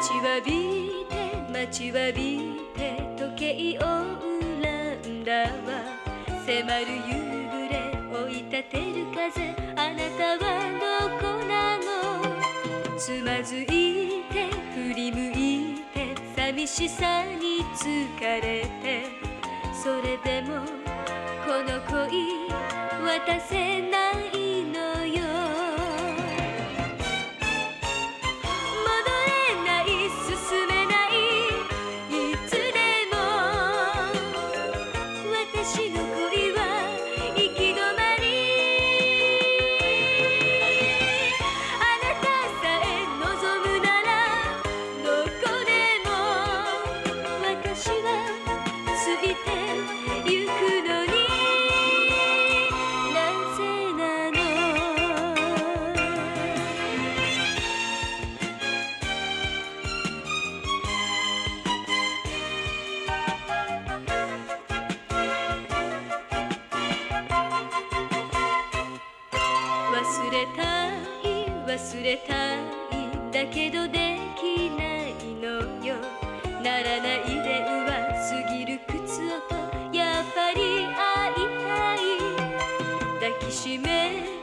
ちわびて待ちわびて時計を恨んだわ。迫る夕暮れ追い立てる風あなたはどこなの？つまずいて振り向いて寂しさに疲れて。それでもこの恋渡せないの。忘れたい忘れたいだけどできないのよ。ならないで上過ぎる靴音やっぱり会いたい。抱きしめ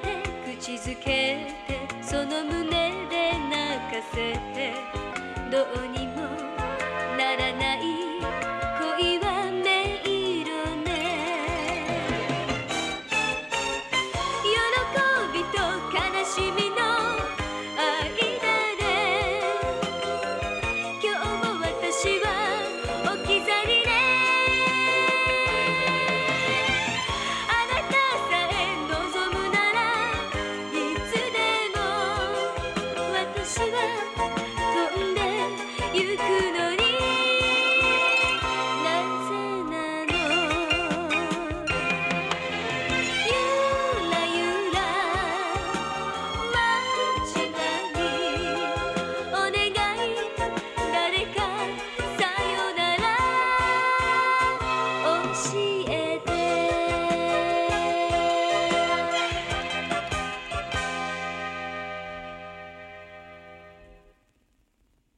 て口づけてその胸で泣かせて。どうに see.